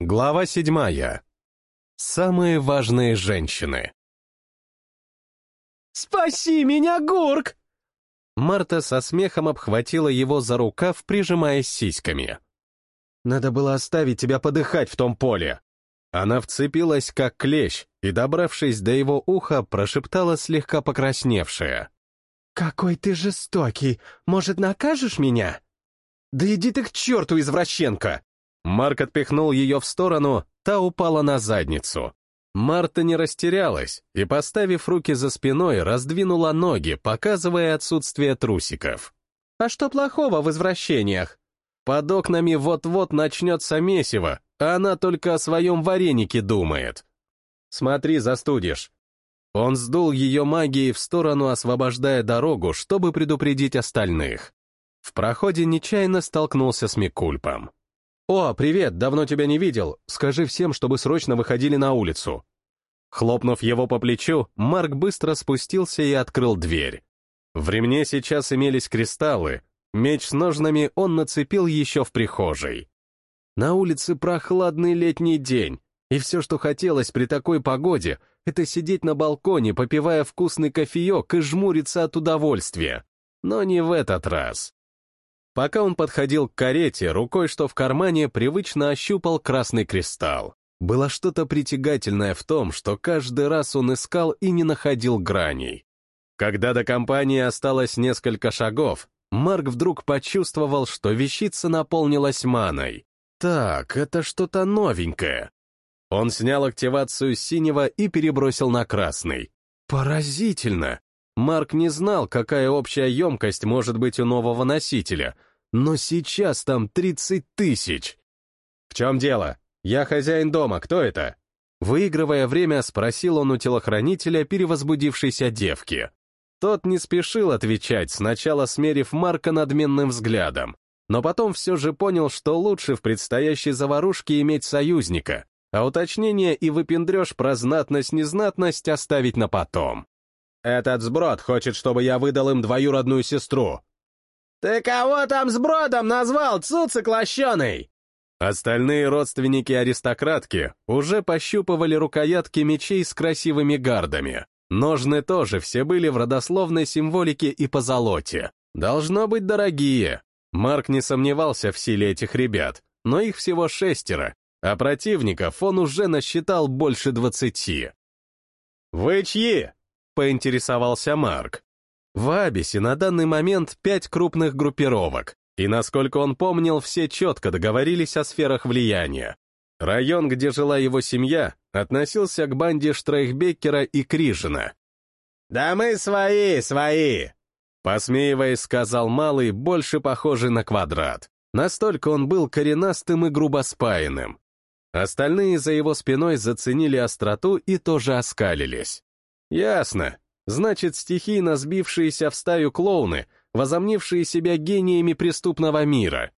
Глава седьмая. Самые важные женщины. «Спаси меня, Гурк!» Марта со смехом обхватила его за рукав, прижимаясь сиськами. «Надо было оставить тебя подыхать в том поле!» Она вцепилась, как клещ, и, добравшись до его уха, прошептала слегка покрасневшая. «Какой ты жестокий! Может, накажешь меня?» «Да иди ты к черту, извращенка!» Марк отпихнул ее в сторону, та упала на задницу. Марта не растерялась и, поставив руки за спиной, раздвинула ноги, показывая отсутствие трусиков. «А что плохого в извращениях?» Под окнами вот-вот начнется месиво, а она только о своем варенике думает. «Смотри, застудишь». Он сдул ее магией в сторону, освобождая дорогу, чтобы предупредить остальных. В проходе нечаянно столкнулся с Микульпом. «О, привет, давно тебя не видел. Скажи всем, чтобы срочно выходили на улицу». Хлопнув его по плечу, Марк быстро спустился и открыл дверь. В ремне сейчас имелись кристаллы. Меч с ножнами он нацепил еще в прихожей. На улице прохладный летний день, и все, что хотелось при такой погоде, это сидеть на балконе, попивая вкусный кофеек и жмуриться от удовольствия. Но не в этот раз. Пока он подходил к карете, рукой, что в кармане, привычно ощупал красный кристалл. Было что-то притягательное в том, что каждый раз он искал и не находил граней. Когда до компании осталось несколько шагов, Марк вдруг почувствовал, что вещица наполнилась маной. Так, это что-то новенькое. Он снял активацию синего и перебросил на красный. Поразительно! Марк не знал, какая общая емкость может быть у нового носителя, но сейчас там 30 тысяч. В чем дело? Я хозяин дома, кто это? Выигрывая время, спросил он у телохранителя перевозбудившейся девки. Тот не спешил отвечать, сначала смерив Марка надменным взглядом, но потом все же понял, что лучше в предстоящей заварушке иметь союзника, а уточнение и выпендреж про знатность-незнатность оставить на потом. Этот сброд хочет, чтобы я выдал им двоюродную сестру. «Ты кого там сбродом назвал, цуцик лощеный?» Остальные родственники аристократки уже пощупывали рукоятки мечей с красивыми гардами. Ножны тоже все были в родословной символике и позолоте. Должно быть дорогие. Марк не сомневался в силе этих ребят, но их всего шестеро, а противников он уже насчитал больше двадцати. «Вы чьи?» — поинтересовался Марк. В Абисе на данный момент пять крупных группировок, и, насколько он помнил, все четко договорились о сферах влияния. Район, где жила его семья, относился к банде Штрейхбеккера и Крижина. «Да мы свои, свои!» Посмеиваясь, сказал Малый, больше похожий на квадрат. Настолько он был коренастым и грубоспаянным. Остальные за его спиной заценили остроту и тоже оскалились. Ясно. Значит, стихийно сбившиеся в стаю клоуны, возомнившие себя гениями преступного мира.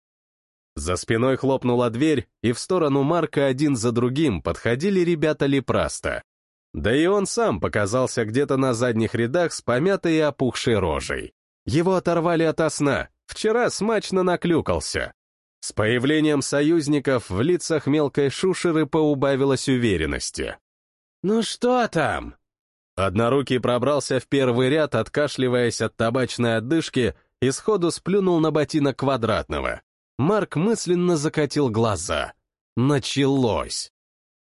За спиной хлопнула дверь, и в сторону Марка один за другим подходили ребята Лепраста. Да и он сам показался где-то на задних рядах с помятой и опухшей рожей. Его оторвали ото сна, вчера смачно наклюкался. С появлением союзников в лицах мелкой шушеры поубавилось уверенности. «Ну что там?» Однорукий пробрался в первый ряд, откашливаясь от табачной отдышки, и сходу сплюнул на ботинок квадратного. Марк мысленно закатил глаза. Началось.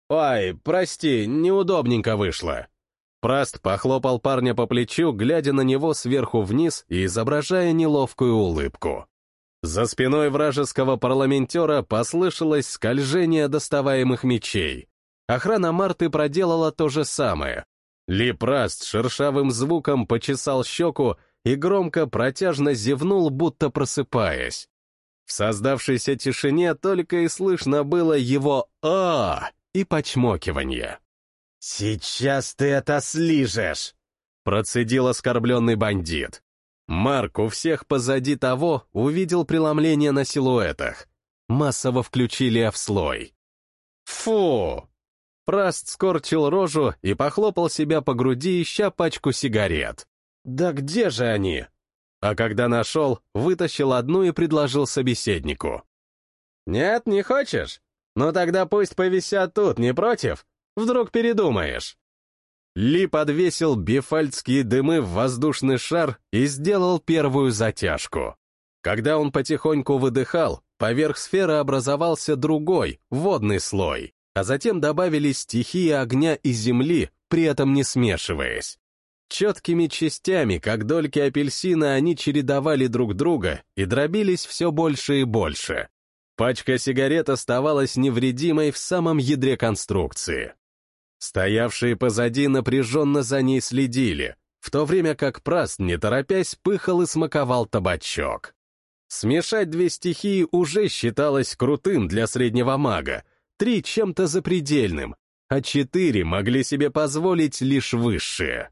«Ой, прости, неудобненько вышло». Праст похлопал парня по плечу, глядя на него сверху вниз и изображая неловкую улыбку. За спиной вражеского парламентера послышалось скольжение доставаемых мечей. Охрана Марты проделала то же самое, Липраст шершавым звуком почесал щеку и громко протяжно зевнул, будто просыпаясь. В создавшейся тишине только и слышно было его а и почмокивание. «Сейчас ты это слижешь!» — процедил оскорбленный бандит. Марк у всех позади того увидел преломление на силуэтах. Массово включили в слой. «Фу!» Праст скорчил рожу и похлопал себя по груди, ища пачку сигарет. «Да где же они?» А когда нашел, вытащил одну и предложил собеседнику. «Нет, не хочешь? Ну тогда пусть повисят тут, не против? Вдруг передумаешь?» Ли подвесил бифальтские дымы в воздушный шар и сделал первую затяжку. Когда он потихоньку выдыхал, поверх сферы образовался другой, водный слой, а затем добавились стихии огня и земли, при этом не смешиваясь. Четкими частями, как дольки апельсина, они чередовали друг друга и дробились все больше и больше. Пачка сигарет оставалась невредимой в самом ядре конструкции. Стоявшие позади напряженно за ней следили, в то время как Праст, не торопясь, пыхал и смаковал табачок. Смешать две стихии уже считалось крутым для среднего мага, три чем-то запредельным, а четыре могли себе позволить лишь высшие.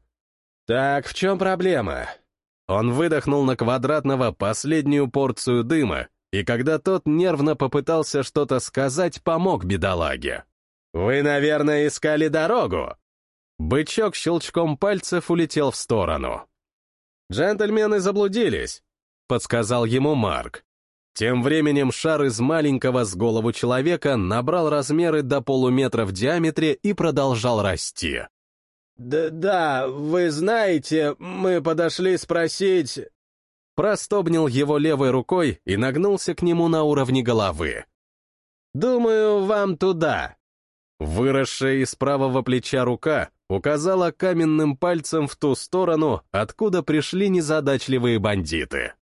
«Так, в чем проблема?» Он выдохнул на квадратного последнюю порцию дыма, и когда тот нервно попытался что-то сказать, помог бедолаге. «Вы, наверное, искали дорогу?» Бычок щелчком пальцев улетел в сторону. «Джентльмены заблудились», — подсказал ему Марк. Тем временем шар из маленького с голову человека набрал размеры до полуметра в диаметре и продолжал расти. «Да, да, вы знаете, мы подошли спросить...» Простобнил его левой рукой и нагнулся к нему на уровне головы. «Думаю, вам туда», Выросшая из правого плеча рука указала каменным пальцем в ту сторону, откуда пришли незадачливые бандиты.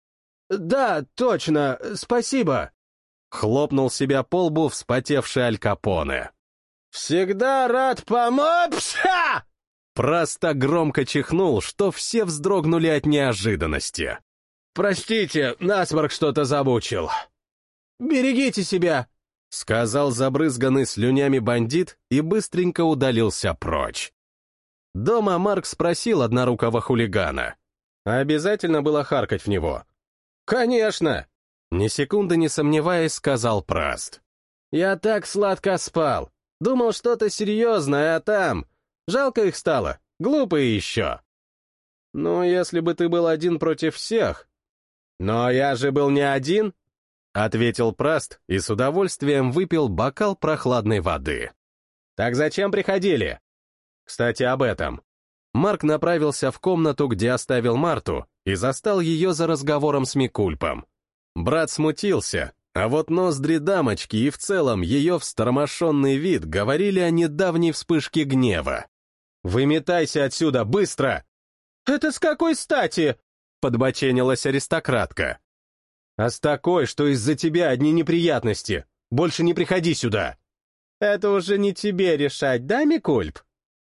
«Да, точно, спасибо!» Хлопнул себя по лбу вспотевший Аль Капоне. «Всегда рад помочь!» Просто громко чихнул, что все вздрогнули от неожиданности. «Простите, насморк что-то замучил. Берегите себя!» — сказал забрызганный слюнями бандит и быстренько удалился прочь. Дома Марк спросил однорукого хулигана. «Обязательно было харкать в него?» «Конечно!» Ни секунды не сомневаясь, сказал Праст. «Я так сладко спал. Думал, что-то серьезное, а там... Жалко их стало. Глупые еще». «Ну, если бы ты был один против всех...» «Но я же был не один!» — ответил Праст и с удовольствием выпил бокал прохладной воды. «Так зачем приходили?» «Кстати, об этом». Марк направился в комнату, где оставил Марту, и застал ее за разговором с Микульпом. Брат смутился, а вот ноздри дамочки и в целом ее встормошенный вид говорили о недавней вспышке гнева. «Выметайся отсюда, быстро!» «Это с какой стати?» — подбоченилась аристократка. А с такой, что из-за тебя одни неприятности. Больше не приходи сюда. Это уже не тебе решать, да, Микульп?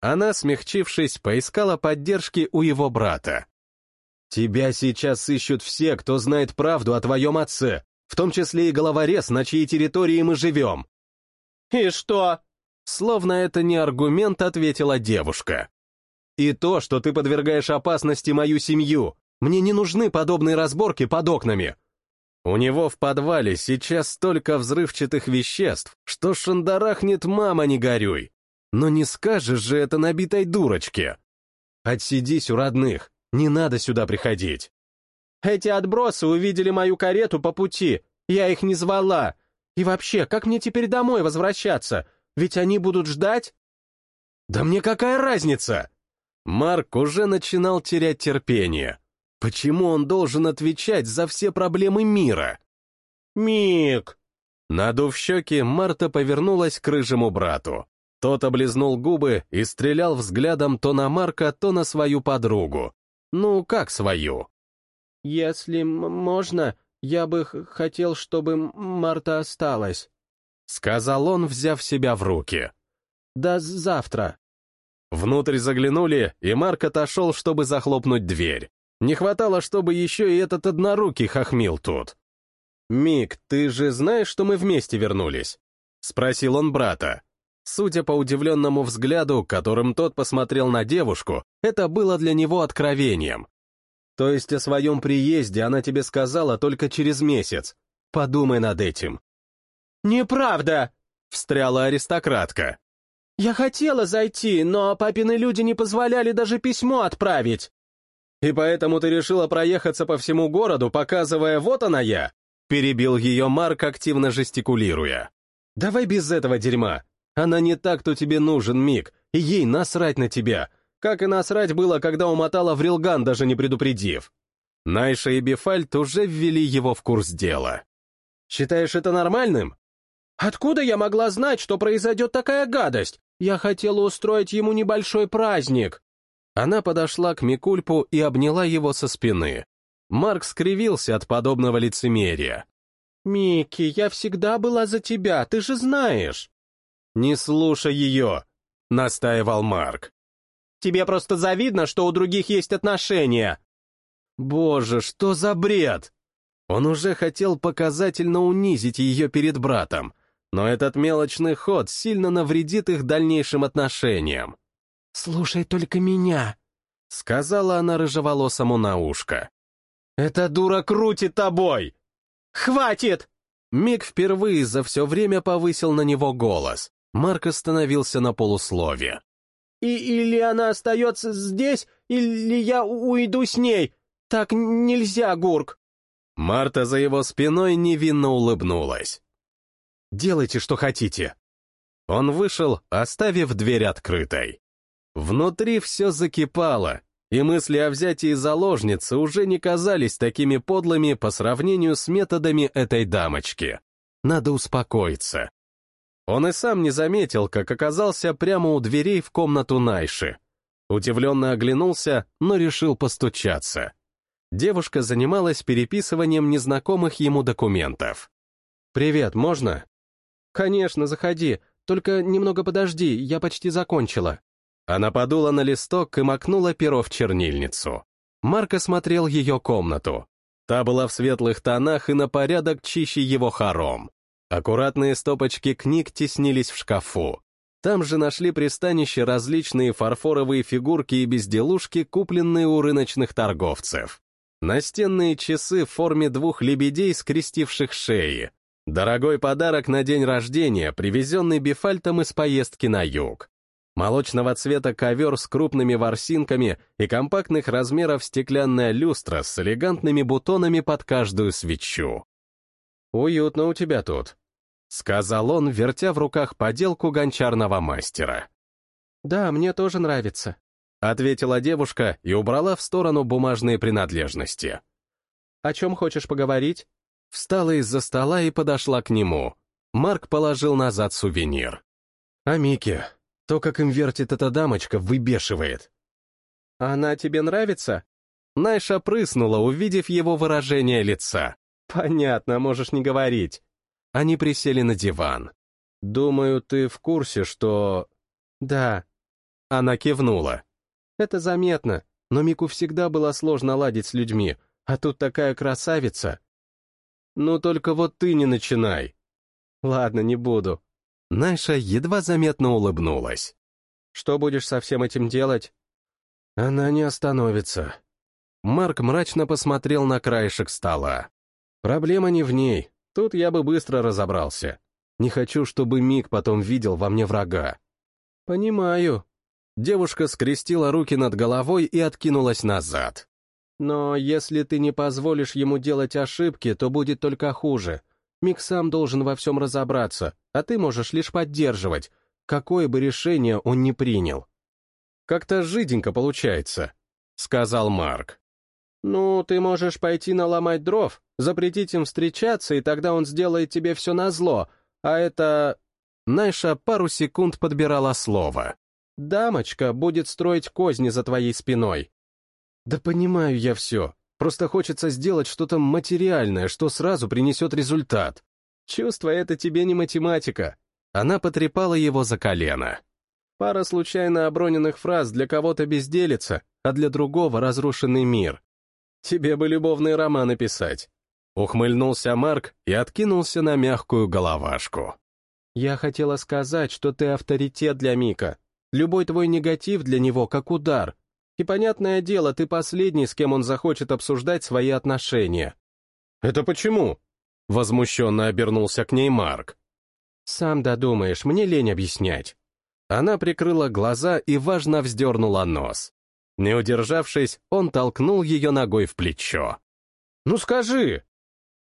Она, смягчившись, поискала поддержки у его брата. Тебя сейчас ищут все, кто знает правду о твоем отце, в том числе и головорез, на чьей территории мы живем. И что? Словно это не аргумент, ответила девушка. И то, что ты подвергаешь опасности мою семью. Мне не нужны подобные разборки под окнами. У него в подвале сейчас столько взрывчатых веществ, что шандарахнет мама не горюй. Но не скажешь же это набитой дурочке. Отсидись у родных, не надо сюда приходить. Эти отбросы увидели мою карету по пути, я их не звала. И вообще, как мне теперь домой возвращаться? Ведь они будут ждать? Да мне какая разница? Марк уже начинал терять терпение. Почему он должен отвечать за все проблемы мира? «Мик!» Надув щеки, Марта повернулась к рыжему брату. Тот облизнул губы и стрелял взглядом то на Марка, то на свою подругу. Ну, как свою? «Если можно, я бы хотел, чтобы Марта осталась», — сказал он, взяв себя в руки. «До завтра». Внутрь заглянули, и Марк отошел, чтобы захлопнуть дверь. Не хватало, чтобы еще и этот однорукий хохмил тут. «Мик, ты же знаешь, что мы вместе вернулись?» — спросил он брата. Судя по удивленному взгляду, которым тот посмотрел на девушку, это было для него откровением. То есть о своем приезде она тебе сказала только через месяц. Подумай над этим. «Неправда!» — встряла аристократка. «Я хотела зайти, но папины люди не позволяли даже письмо отправить». «И поэтому ты решила проехаться по всему городу, показывая «вот она я»?» Перебил ее Марк, активно жестикулируя. Давай без этого дерьма. Она не так, кто тебе нужен, Мик, и ей насрать на тебя. Как и насрать было, когда умотала в Рилган, даже не предупредив. Найша и Бефальт уже ввели его в курс дела. Считаешь это нормальным? Откуда я могла знать, что произойдет такая гадость? Я хотела устроить ему небольшой праздник. Она подошла к Микульпу и обняла его со спины. Марк скривился от подобного лицемерия. «Микки, я всегда была за тебя, ты же знаешь». «Не слушай ее», — настаивал Марк. «Тебе просто завидно, что у других есть отношения». «Боже, что за бред!» Он уже хотел показательно унизить ее перед братом, но этот мелочный ход сильно навредит их дальнейшим отношениям. «Слушай только меня», — сказала она рыжеволосому на ушко. «Эта дура крутит тобой!» «Хватит!» Мик впервые за все время повысил на него голос. Марк остановился на полуслове. И или она остается здесь, или я уйду с ней. Так нельзя, Гурк. Марта за его спиной невинно улыбнулась. «Делайте, что хотите». Он вышел, оставив дверь открытой. Внутри все закипало, и мысли о взятии заложницы уже не казались такими подлыми по сравнению с методами этой дамочки. Надо успокоиться. Он и сам не заметил, как оказался прямо у дверей в комнату Найши. Удивленно оглянулся, но решил постучаться. Девушка занималась переписыванием незнакомых ему документов. «Привет, можно?» «Конечно, заходи, только немного подожди, я почти закончила». Она подула на листок и макнула перо в чернильницу. Марк осмотрел ее комнату. Та была в светлых тонах и на порядок чище его хором. Аккуратные стопочки книг теснились в шкафу. Там же нашли пристанище различные фарфоровые фигурки и безделушки, купленные у рыночных торговцев. Настенные часы в форме двух лебедей, скрестивших шеи. Дорогой подарок на день рождения, привезенный Бифальтом из поездки на юг молочного цвета ковер с крупными ворсинками и компактных размеров стеклянная люстра с элегантными бутонами под каждую свечу. «Уютно у тебя тут», — сказал он, вертя в руках поделку гончарного мастера. «Да, мне тоже нравится», — ответила девушка и убрала в сторону бумажные принадлежности. «О чем хочешь поговорить?» Встала из-за стола и подошла к нему. Марк положил назад сувенир. «О Мике. То, как им вертит эта дамочка, выбешивает. «Она тебе нравится?» Найша прыснула, увидев его выражение лица. «Понятно, можешь не говорить». Они присели на диван. «Думаю, ты в курсе, что...» «Да». Она кивнула. «Это заметно, но Мику всегда было сложно ладить с людьми, а тут такая красавица». «Ну только вот ты не начинай». «Ладно, не буду. Найша едва заметно улыбнулась. «Что будешь со всем этим делать?» «Она не остановится». Марк мрачно посмотрел на краешек стола. «Проблема не в ней. Тут я бы быстро разобрался. Не хочу, чтобы Мик потом видел во мне врага». «Понимаю». Девушка скрестила руки над головой и откинулась назад. «Но если ты не позволишь ему делать ошибки, то будет только хуже. Мик сам должен во всем разобраться, а ты можешь лишь поддерживать, какое бы решение он ни принял. «Как-то жиденько получается», — сказал Марк. «Ну, ты можешь пойти наломать дров, запретить им встречаться, и тогда он сделает тебе все назло, а это...» Найша пару секунд подбирала слово. «Дамочка будет строить козни за твоей спиной». «Да понимаю я все. Просто хочется сделать что-то материальное, что сразу принесет результат. Чувство — это тебе не математика. Она потрепала его за колено. Пара случайно оброненных фраз для кого-то безделица, а для другого — разрушенный мир. Тебе бы любовный роман написать. Ухмыльнулся Марк и откинулся на мягкую головашку. «Я хотела сказать, что ты авторитет для Мика. Любой твой негатив для него как удар, и, понятное дело, ты последний, с кем он захочет обсуждать свои отношения. «Это почему?» — возмущенно обернулся к ней Марк. «Сам додумаешь, мне лень объяснять». Она прикрыла глаза и важно вздернула нос. Не удержавшись, он толкнул ее ногой в плечо. «Ну скажи!»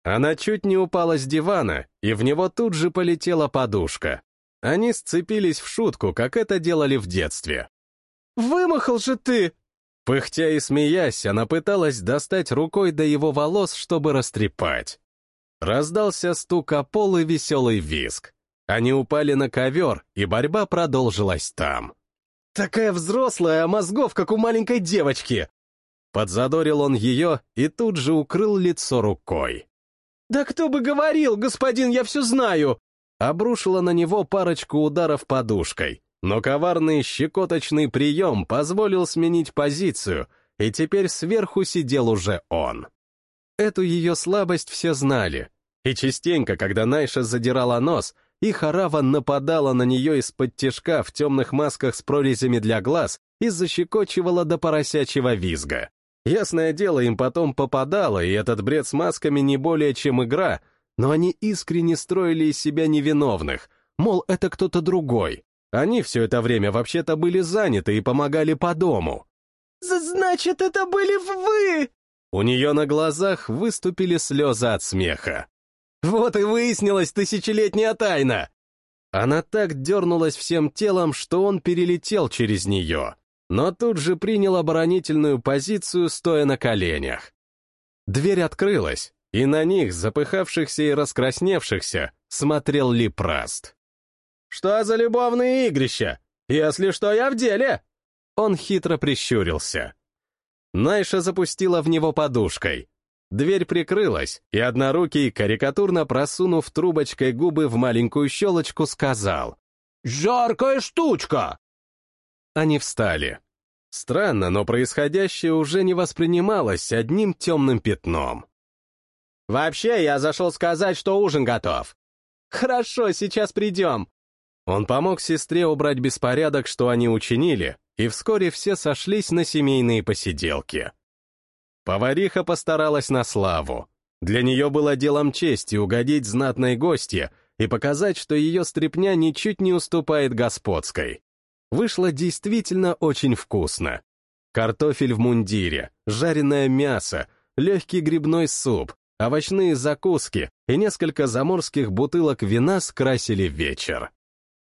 Она чуть не упала с дивана, и в него тут же полетела подушка. Они сцепились в шутку, как это делали в детстве. «Вымахал же ты!» Пыхтя и смеясь, она пыталась достать рукой до его волос, чтобы растрепать. Раздался стук о пол и веселый виск. Они упали на ковер, и борьба продолжилась там. «Такая взрослая, а мозгов, как у маленькой девочки!» Подзадорил он ее и тут же укрыл лицо рукой. «Да кто бы говорил, господин, я все знаю!» Обрушила на него парочку ударов подушкой, но коварный щекоточный прием позволил сменить позицию, и теперь сверху сидел уже он. Эту ее слабость все знали, и частенько, когда Найша задирала нос, и Харава нападала на нее из-под тяжка в темных масках с прорезями для глаз и защекочивала до поросячьего визга. Ясное дело, им потом попадало, и этот бред с масками не более чем игра, но они искренне строили из себя невиновных, мол, это кто-то другой, они все это время вообще-то были заняты и помогали по дому. «Значит, это были вы!» У нее на глазах выступили слезы от смеха. «Вот и выяснилась тысячелетняя тайна!» Она так дернулась всем телом, что он перелетел через нее, но тут же принял оборонительную позицию, стоя на коленях. Дверь открылась, и на них, запыхавшихся и раскрасневшихся, смотрел Липраст. «Что за любовные игрища? Если что, я в деле!» Он хитро прищурился. Найша запустила в него подушкой. Дверь прикрылась, и однорукий, карикатурно просунув трубочкой губы в маленькую щелочку, сказал «Жаркая штучка!» Они встали. Странно, но происходящее уже не воспринималось одним темным пятном. «Вообще, я зашел сказать, что ужин готов». «Хорошо, сейчас придем», он помог сестре убрать беспорядок, что они учинили, и вскоре все сошлись на семейные посиделки. Повариха постаралась на славу. Для нее было делом чести угодить знатной гостье и показать, что ее стряпня ничуть не уступает господской. Вышло действительно очень вкусно. Картофель в мундире, жареное мясо, легкий грибной суп, овощные закуски и несколько заморских бутылок вина скрасили вечер.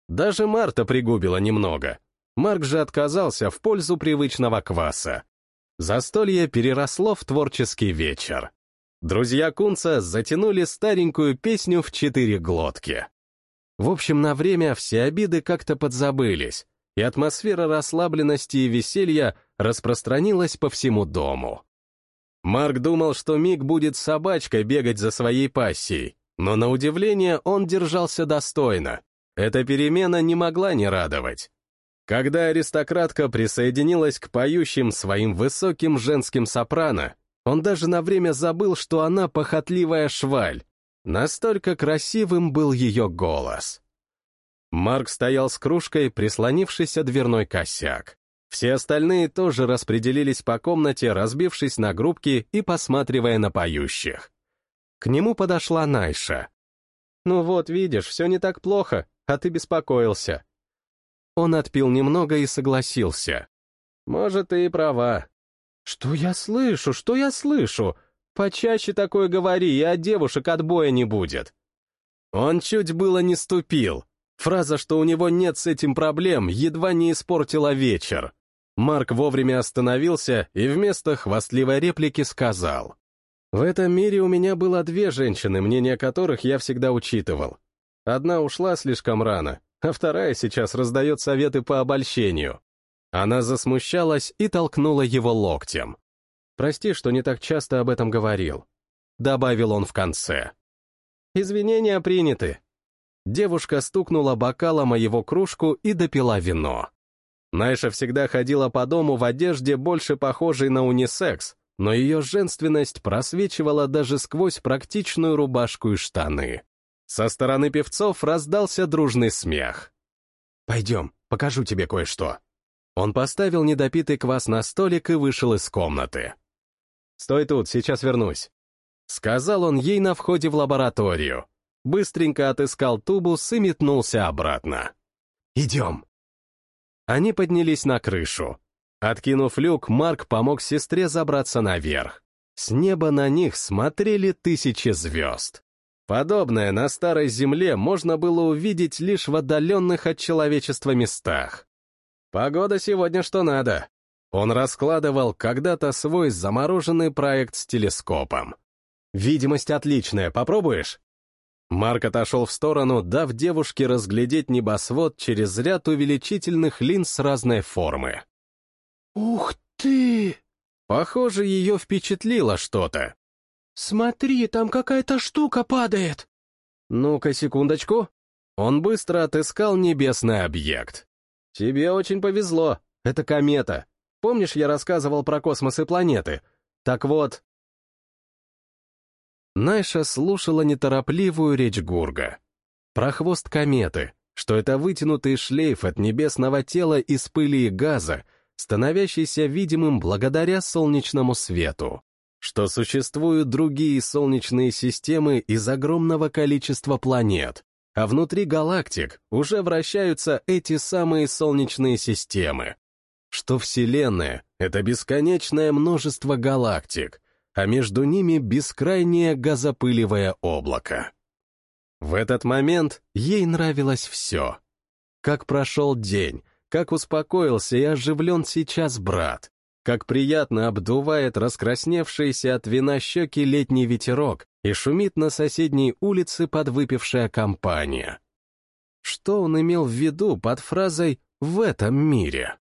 Даже Марта пригубила немного. Марк же отказался в пользу привычного кваса. Застолье переросло в творческий вечер. Друзья Кунца затянули старенькую песню в четыре глотки. В общем, на время все обиды как-то подзабылись, и атмосфера расслабленности и веселья распространилась по всему дому. Марк думал, что Мик будет собачкой бегать за своей пассией, но на удивление он держался достойно, эта перемена не могла не радовать. Когда аристократка присоединилась к поющим своим высоким женским сопрано, он даже на время забыл, что она похотливая шваль. Настолько красивым был ее голос. Марк стоял с кружкой, прислонившись о дверной косяк. Все остальные тоже распределились по комнате, разбившись на группки и посматривая на поющих. К нему подошла Найша. «Ну вот, видишь, все не так плохо а ты беспокоился». Он отпил немного и согласился. «Может, ты и права». «Что я слышу? Что я слышу? Почаще такое говори, и от девушек отбоя не будет». Он чуть было не ступил. Фраза, что у него нет с этим проблем, едва не испортила вечер. Марк вовремя остановился и вместо хвастливой реплики сказал. «В этом мире у меня было две женщины, мнение которых я всегда учитывал. Одна ушла слишком рано, а вторая сейчас раздает советы по обольщению. Она засмущалась и толкнула его локтем. «Прости, что не так часто об этом говорил», — добавил он в конце. «Извинения приняты». Девушка стукнула бокалом о его кружку и допила вино. Найша всегда ходила по дому в одежде, больше похожей на унисекс, но ее женственность просвечивала даже сквозь практичную рубашку и штаны. Со стороны певцов раздался дружный смех. «Пойдем, покажу тебе кое-что». Он поставил недопитый квас на столик и вышел из комнаты. «Стой тут, сейчас вернусь», — сказал он ей на входе в лабораторию. Быстренько отыскал тубус и метнулся обратно. «Идем». Они поднялись на крышу. Откинув люк, Марк помог сестре забраться наверх. С неба на них смотрели тысячи звезд. Подобное на Старой Земле можно было увидеть лишь в отдаленных от человечества местах. Погода сегодня что надо. Он раскладывал когда-то свой замороженный проект с телескопом. Видимость отличная, попробуешь? Марк отошел в сторону, дав девушке разглядеть небосвод через ряд увеличительных линз разной формы. «Ух ты!» Похоже, ее впечатлило что-то. «Смотри, там какая-то штука падает!» «Ну-ка, секундочку». Он быстро отыскал небесный объект. «Тебе очень повезло. Это комета. Помнишь, я рассказывал про космос и планеты? Так вот...» Найша слушала неторопливую речь Гурга. Про хвост кометы, что это вытянутый шлейф от небесного тела из пыли и газа, становящийся видимым благодаря солнечному свету, что существуют другие солнечные системы из огромного количества планет, а внутри галактик уже вращаются эти самые солнечные системы, что Вселенная — это бесконечное множество галактик, а между ними бескрайнее газопылевое облако. В этот момент ей нравилось все. Как прошел день, как успокоился и оживлен сейчас брат, как приятно обдувает раскрасневшийся от вина щеки летний ветерок и шумит на соседней улице подвыпившая компания. Что он имел в виду под фразой «в этом мире»?